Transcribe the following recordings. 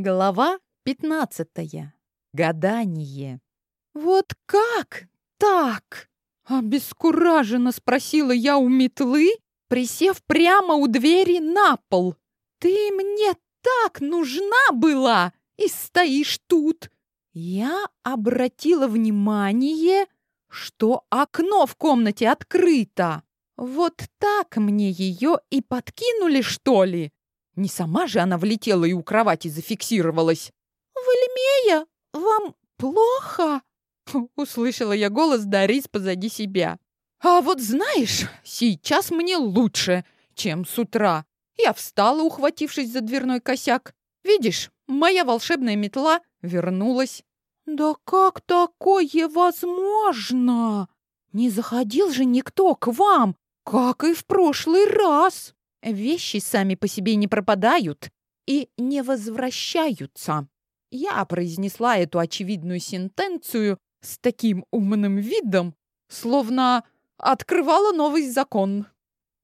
Глава пятнадцатая. Гадание. «Вот как так?» — обескураженно спросила я у метлы, присев прямо у двери на пол. «Ты мне так нужна была и стоишь тут!» Я обратила внимание, что окно в комнате открыто. Вот так мне ее и подкинули, что ли? Не сама же она влетела и у кровати зафиксировалась. «Вальмея, вам плохо?» Услышала я голос Дарис позади себя. «А вот знаешь, сейчас мне лучше, чем с утра». Я встала, ухватившись за дверной косяк. «Видишь, моя волшебная метла вернулась». «Да как такое возможно? Не заходил же никто к вам, как и в прошлый раз!» Вещи сами по себе не пропадают и не возвращаются. Я произнесла эту очевидную сентенцию с таким умным видом, словно открывала новый закон.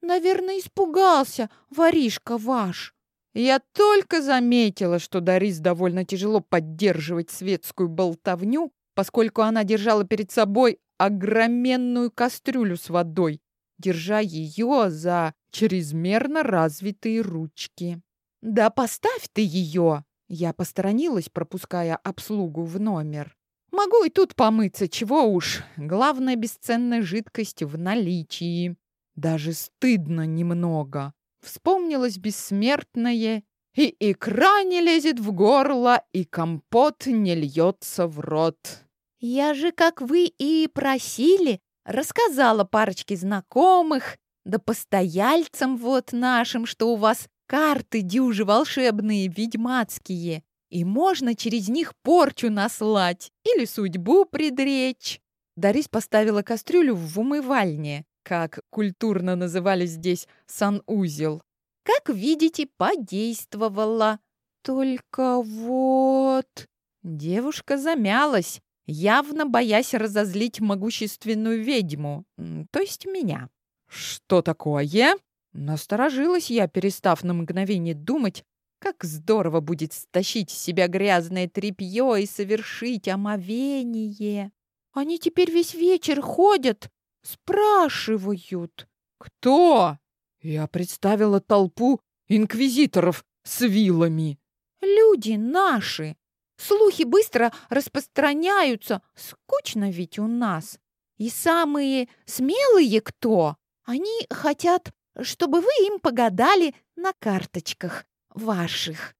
Наверное, испугался воришка ваш. Я только заметила, что Дарис довольно тяжело поддерживать светскую болтовню, поскольку она держала перед собой огроменную кастрюлю с водой, держа ее за чрезмерно развитые ручки. «Да поставь ты ее!» Я посторонилась, пропуская обслугу в номер. «Могу и тут помыться, чего уж. Главная бесценная жидкость в наличии. Даже стыдно немного. Вспомнилось бессмертное, и икра не лезет в горло, и компот не льется в рот. Я же, как вы и просили, рассказала парочке знакомых, да постояльцам вот нашим, что у вас карты дюжи волшебные, ведьмацкие, и можно через них порчу наслать или судьбу предречь. Дарис поставила кастрюлю в умывальне, как культурно называли здесь санузел. Как видите, подействовала. Только вот... Девушка замялась, явно боясь разозлить могущественную ведьму, то есть меня. «Что такое?» Насторожилась я, перестав на мгновение думать, как здорово будет стащить с себя грязное тряпье и совершить омовение. Они теперь весь вечер ходят, спрашивают. «Кто?» Я представила толпу инквизиторов с вилами. «Люди наши. Слухи быстро распространяются. Скучно ведь у нас. И самые смелые кто? Они хотят, чтобы вы им погадали на карточках ваших.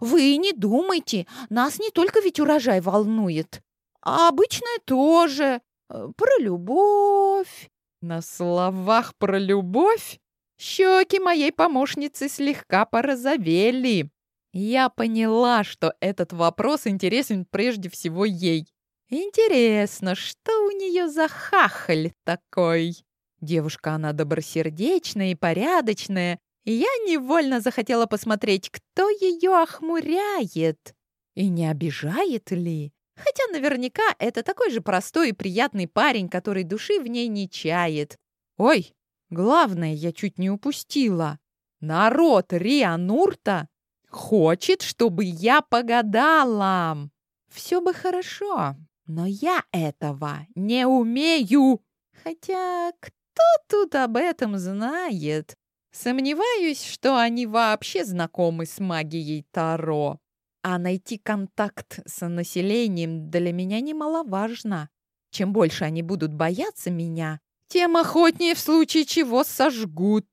Вы не думайте, нас не только ведь урожай волнует, а обычное тоже. Про любовь. На словах про любовь щеки моей помощницы слегка порозовели. Я поняла, что этот вопрос интересен прежде всего ей. Интересно, что у нее за хахаль такой? Девушка она добросердечная и порядочная, и я невольно захотела посмотреть, кто ее охмуряет. И не обижает ли? Хотя наверняка это такой же простой и приятный парень, который души в ней не чает. Ой, главное, я чуть не упустила. Народ Рианурта хочет, чтобы я погадала. Все бы хорошо, но я этого не умею. Хотя кто тут об этом знает? Сомневаюсь, что они вообще знакомы с магией Таро. А найти контакт с населением для меня немаловажно. Чем больше они будут бояться меня, тем охотнее в случае чего сожгут.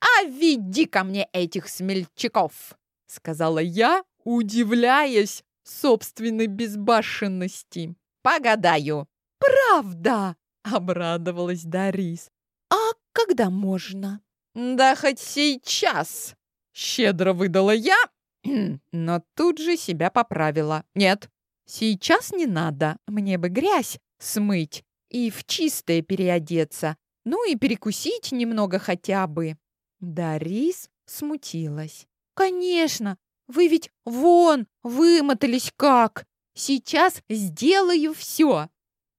«А веди ко мне этих смельчаков!» — сказала я, удивляясь собственной безбашенности. «Погадаю!» «Правда!» — обрадовалась Дарис. «А когда можно?» «Да хоть сейчас!» — щедро выдала я, но тут же себя поправила. «Нет, сейчас не надо, мне бы грязь смыть и в чистое переодеться, ну и перекусить немного хотя бы». Дарис смутилась. «Конечно, вы ведь вон вымотались как! Сейчас сделаю все!»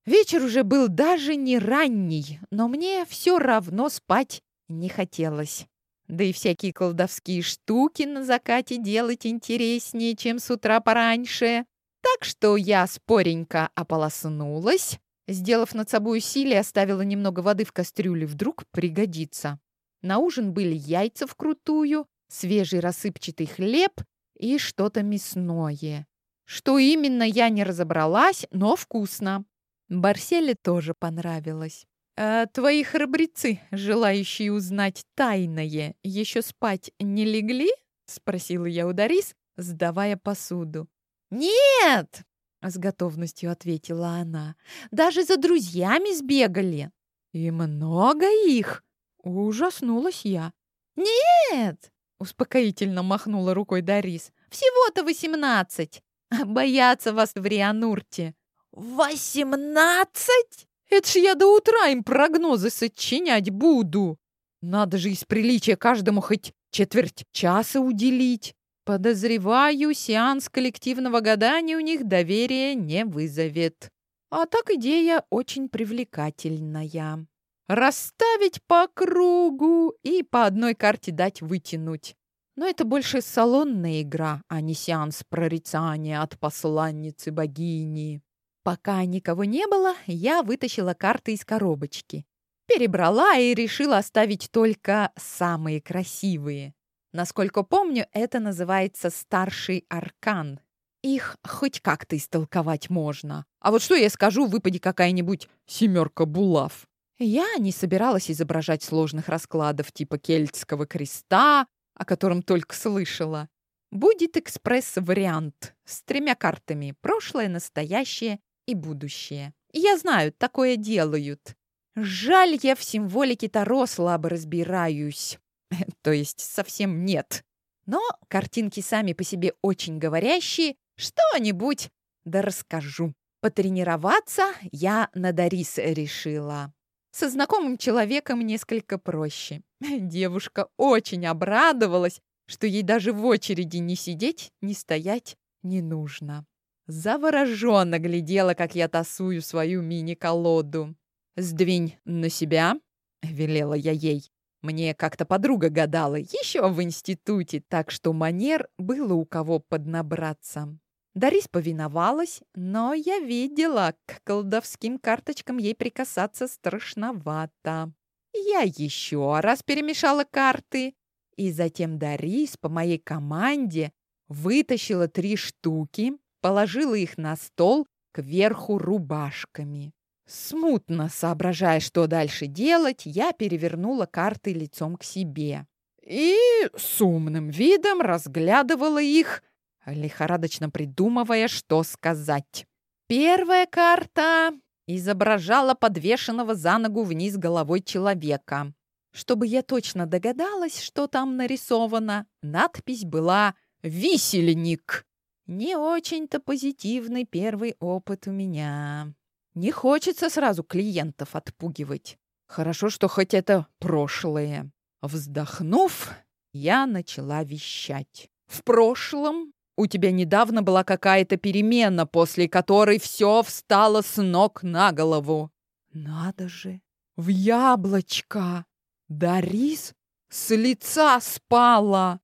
Вечер уже был даже не ранний, но мне все равно спать не хотелось. Да и всякие колдовские штуки на закате делать интереснее, чем с утра пораньше. Так что я споренько ополоснулась, сделав над собой усилие, оставила немного воды в кастрюле, вдруг пригодится. На ужин были яйца вкрутую, свежий рассыпчатый хлеб и что-то мясное. Что именно, я не разобралась, но вкусно. Барселе тоже понравилось. «А твои храбрецы, желающие узнать тайное, еще спать не легли?» — спросила я у Дарис, сдавая посуду. «Нет!» — с готовностью ответила она. «Даже за друзьями сбегали». «И много их?» — ужаснулась я. «Нет!» — успокоительно махнула рукой Дарис. «Всего-то восемнадцать. Боятся вас в Рианурте». «Восемнадцать?» Это ж я до утра им прогнозы сочинять буду. Надо же из приличия каждому хоть четверть часа уделить. Подозреваю, сеанс коллективного гадания у них доверия не вызовет. А так идея очень привлекательная. Расставить по кругу и по одной карте дать вытянуть. Но это больше салонная игра, а не сеанс прорицания от посланницы богини. Пока никого не было, я вытащила карты из коробочки. Перебрала и решила оставить только самые красивые. Насколько помню, это называется старший аркан. Их хоть как-то истолковать можно. А вот что я скажу, выпади какая-нибудь семерка булав. Я не собиралась изображать сложных раскладов типа кельтского креста, о котором только слышала. Будет экспресс-вариант с тремя картами – прошлое, настоящее и будущее. Я знаю, такое делают. Жаль, я в символике Таро слабо разбираюсь. То есть совсем нет. Но картинки сами по себе очень говорящие. Что-нибудь да расскажу. Потренироваться я на Дарис решила. Со знакомым человеком несколько проще. Девушка очень обрадовалась, что ей даже в очереди не сидеть, не стоять не нужно. Завороженно глядела, как я тасую свою мини-колоду. «Сдвинь на себя», — велела я ей. Мне как-то подруга гадала, еще в институте, так что манер было у кого поднабраться. Дарис повиновалась, но я видела, к колдовским карточкам ей прикасаться страшновато. Я еще раз перемешала карты, и затем Дарис по моей команде вытащила три штуки, положила их на стол кверху рубашками. Смутно соображая, что дальше делать, я перевернула карты лицом к себе и с умным видом разглядывала их, лихорадочно придумывая, что сказать. Первая карта изображала подвешенного за ногу вниз головой человека. Чтобы я точно догадалась, что там нарисовано, надпись была «Висельник». Не очень-то позитивный первый опыт у меня. Не хочется сразу клиентов отпугивать. Хорошо, что хоть это прошлое. Вздохнув, я начала вещать. В прошлом у тебя недавно была какая-то перемена, после которой все встало с ног на голову. Надо же! В яблочко! Да рис с лица спала!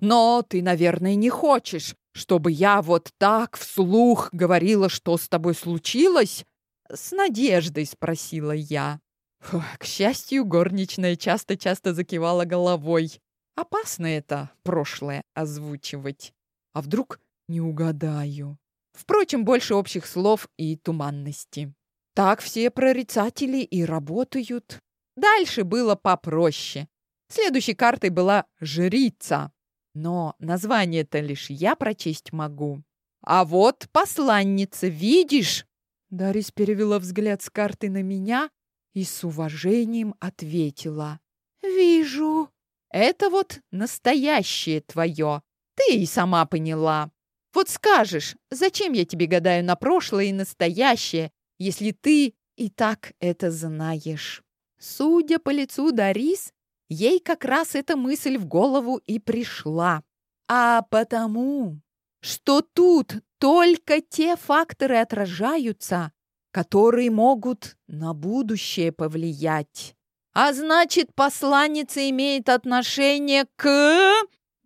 Но ты, наверное, не хочешь, чтобы я вот так вслух говорила, что с тобой случилось? С надеждой спросила я. Фу, к счастью, горничная часто-часто закивала головой. Опасно это прошлое озвучивать. А вдруг не угадаю? Впрочем, больше общих слов и туманности. Так все прорицатели и работают. Дальше было попроще. Следующей картой была жрица. Но название-то лишь я прочесть могу. А вот посланница, видишь? Дарис перевела взгляд с карты на меня и с уважением ответила. «Вижу. Это вот настоящее твое. Ты и сама поняла. Вот скажешь, зачем я тебе гадаю на прошлое и настоящее, если ты и так это знаешь?» Судя по лицу Дарис, Ей как раз эта мысль в голову и пришла. А потому, что тут только те факторы отражаются, которые могут на будущее повлиять. А значит, посланница имеет отношение к...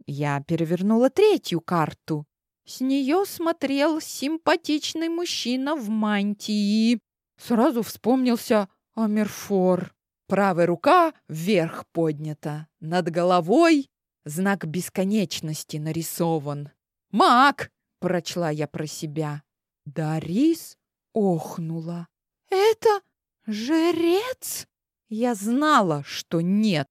Я перевернула третью карту. С нее смотрел симпатичный мужчина в мантии. Сразу вспомнился Амерфор. Правая рука вверх поднята. Над головой знак бесконечности нарисован. «Маг!» — прочла я про себя. Дарис охнула. «Это жрец?» Я знала, что нет.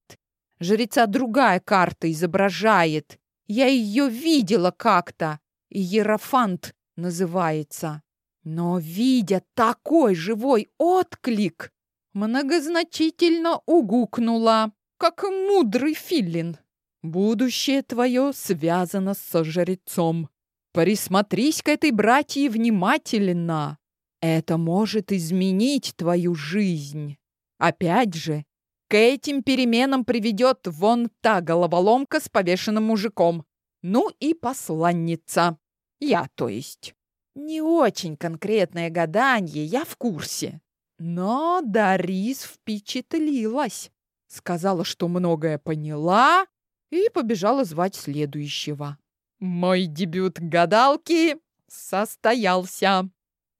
Жреца другая карта изображает. Я ее видела как-то. Иерофант называется. Но, видя такой живой отклик, многозначительно угукнула, как мудрый филин. Будущее твое связано со жрецом. Присмотрись к этой братье внимательно. Это может изменить твою жизнь. Опять же, к этим переменам приведет вон та головоломка с повешенным мужиком. Ну и посланница. Я, то есть. Не очень конкретное гадание, я в курсе. Но Дарис впечатлилась. Сказала, что многое поняла, и побежала звать следующего. Мой дебют гадалки состоялся.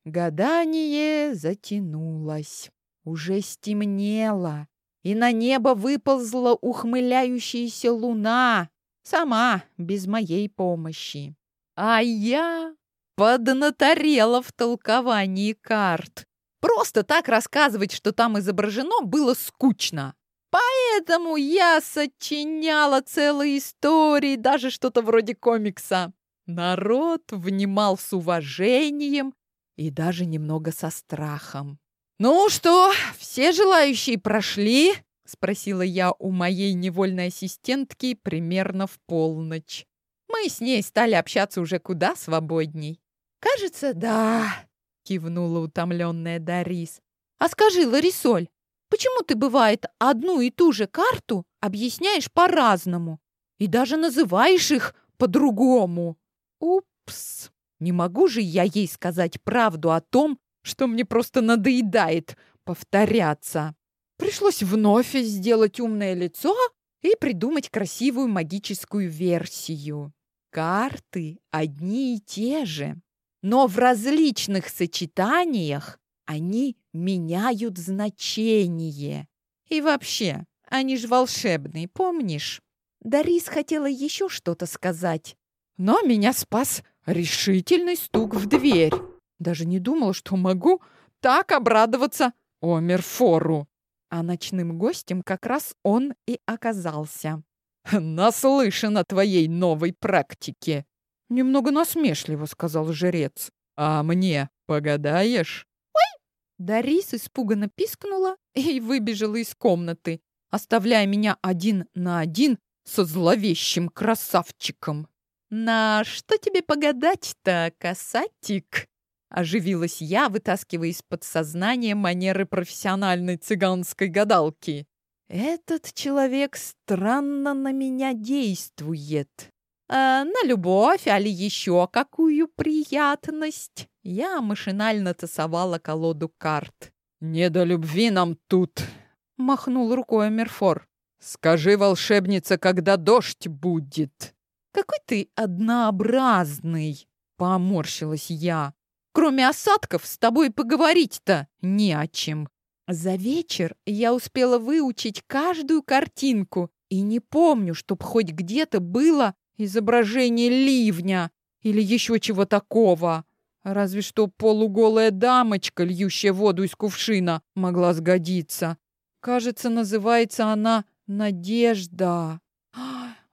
Гадание затянулось. Уже стемнело, и на небо выползла ухмыляющаяся луна, сама, без моей помощи. А я поднаторела в толковании карт. Просто так рассказывать, что там изображено, было скучно. Поэтому я сочиняла целые истории, даже что-то вроде комикса. Народ внимал с уважением и даже немного со страхом. «Ну что, все желающие прошли?» — спросила я у моей невольной ассистентки примерно в полночь. Мы с ней стали общаться уже куда свободней. «Кажется, да», — кивнула утомленная Дарис. «А скажи, Ларисоль, почему ты, бывает, одну и ту же карту объясняешь по-разному и даже называешь их по-другому?» «Упс, не могу же я ей сказать правду о том, что мне просто надоедает повторяться. Пришлось вновь сделать умное лицо и придумать красивую магическую версию. Карты одни и те же, но в различных сочетаниях они меняют значение. И вообще, они же волшебные, помнишь? Дарис хотела еще что-то сказать, но меня спас решительный стук в дверь. Даже не думала, что могу так обрадоваться Омерфору. А ночным гостем как раз он и оказался. «Наслышан о твоей новой практике!» Немного насмешливо сказал жрец. «А мне погадаешь?» «Ой!» Дарис испуганно пискнула и выбежала из комнаты, оставляя меня один на один со зловещим красавчиком. «На что тебе погадать-то, касатик?» Оживилась я, вытаскивая из подсознания манеры профессиональной цыганской гадалки. Этот человек странно на меня действует. А на любовь, али еще какую приятность? Я машинально тасовала колоду карт. «Не до любви нам тут!» — махнул рукой Мерфор. «Скажи, волшебница, когда дождь будет!» «Какой ты однообразный!» — поморщилась я. Кроме осадков, с тобой поговорить-то не о чем. За вечер я успела выучить каждую картинку и не помню, чтоб хоть где-то было изображение ливня или еще чего такого. Разве что полуголая дамочка, льющая воду из кувшина, могла сгодиться. Кажется, называется она «Надежда».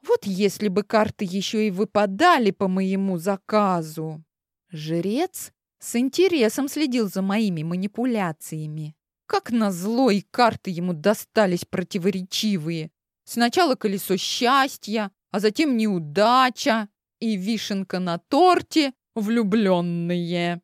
Вот если бы карты еще и выпадали по моему заказу. Жрец с интересом следил за моими манипуляциями. Как назло и карты ему достались противоречивые. Сначала колесо счастья, а затем неудача и вишенка на торте влюбленные.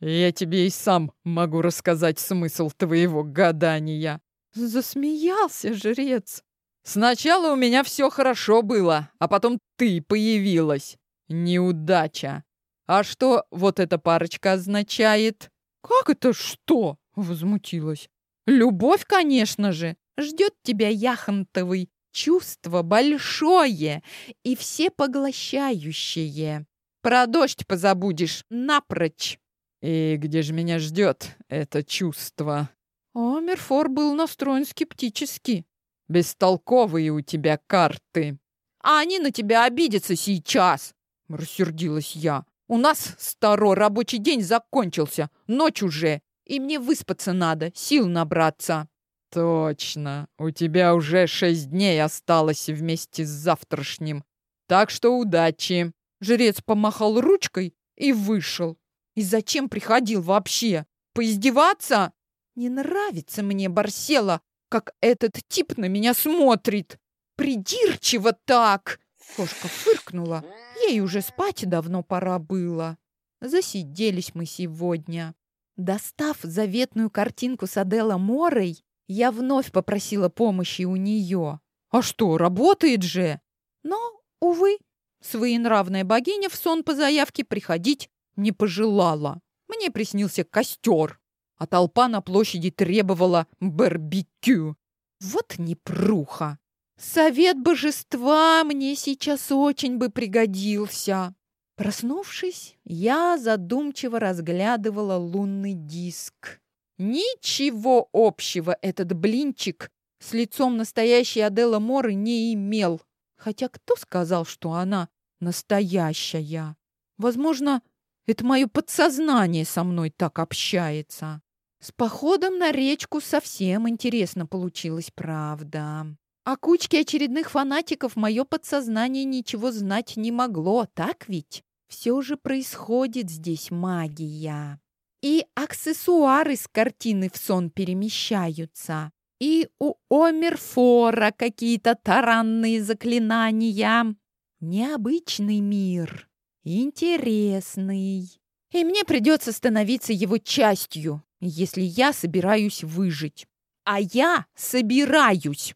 Я тебе и сам могу рассказать смысл твоего гадания. Засмеялся жрец. Сначала у меня все хорошо было, а потом ты появилась. Неудача. А что вот эта парочка означает? Как это что? Возмутилась. Любовь, конечно же. Ждет тебя яхонтовый чувство большое и всепоглощающее. Про дождь позабудешь напрочь. И где же меня ждет это чувство? Омерфор был настроен скептически. Бестолковые у тебя карты. А они на тебя обидятся сейчас, рассердилась я. У нас старой рабочий день закончился, ночь уже, и мне выспаться надо, сил набраться. Точно, у тебя уже шесть дней осталось вместе с завтрашним. Так что удачи. Жрец помахал ручкой и вышел. И зачем приходил вообще? Поиздеваться? Не нравится мне, Барсела, как этот тип на меня смотрит. Придирчиво так. Кошка фыркнула. Ей уже спать давно пора было. Засиделись мы сегодня. Достав заветную картинку с Аделла Морой, я вновь попросила помощи у нее. А что, работает же? Но, увы, своенравная богиня в сон по заявке приходить не пожелала. Мне приснился костер, а толпа на площади требовала барбекю. Вот непруха! Совет божества мне сейчас очень бы пригодился. Проснувшись, я задумчиво разглядывала лунный диск. Ничего общего этот блинчик с лицом настоящей Аделла Моры не имел. Хотя кто сказал, что она настоящая? Возможно, это мое подсознание со мной так общается. С походом на речку совсем интересно получилось, правда. О кучке очередных фанатиков мое подсознание ничего знать не могло, так ведь? Все же происходит здесь магия. И аксессуары с картины в сон перемещаются. И у Омерфора какие-то таранные заклинания. Необычный мир. Интересный. И мне придется становиться его частью, если я собираюсь выжить. А я собираюсь.